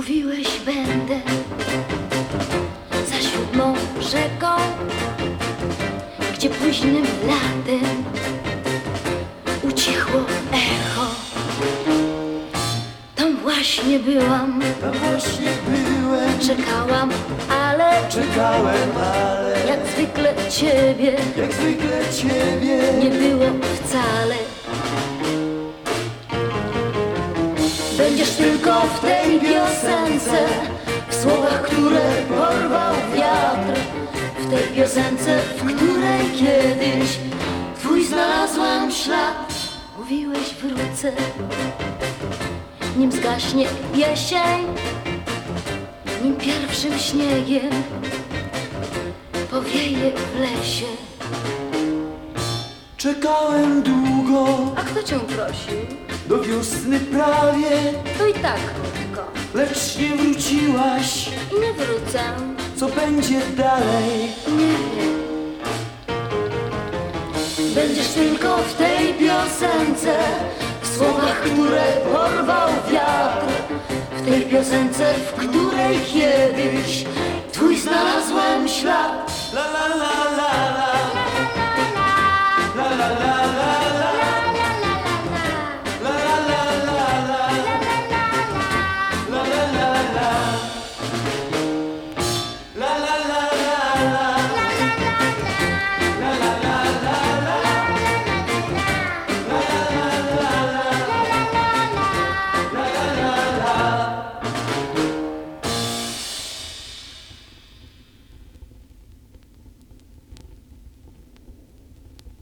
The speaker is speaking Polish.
Mówiłeś będę za siódmą rzeką, gdzie późnym latem ucichło echo. Tam właśnie byłam, Tam właśnie byłem, czekałam, ale czekałem, ale jak zwykle ciebie. jak zwykle ciebie. Nie było Będziesz tylko w tej piosence, w słowach, które porwał wiatr. W tej piosence, w której kiedyś twój znalazłam ślad. Mówiłeś wrócę, nim zgaśnie jesień, nim pierwszym śniegiem powieje w lesie. Czekałem długo, A kto cię prosił? Do wiosny prawie To i tak krótko. Lecz nie wróciłaś, I nie wrócę. co będzie dalej? Nie wiem. Będziesz tylko w tej piosence, w słowach, które porwał wiatr. W tej piosence, w której kiedyś twój znalazłem ślad. La la la